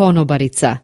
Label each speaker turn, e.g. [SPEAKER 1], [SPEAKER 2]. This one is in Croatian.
[SPEAKER 1] konobarica.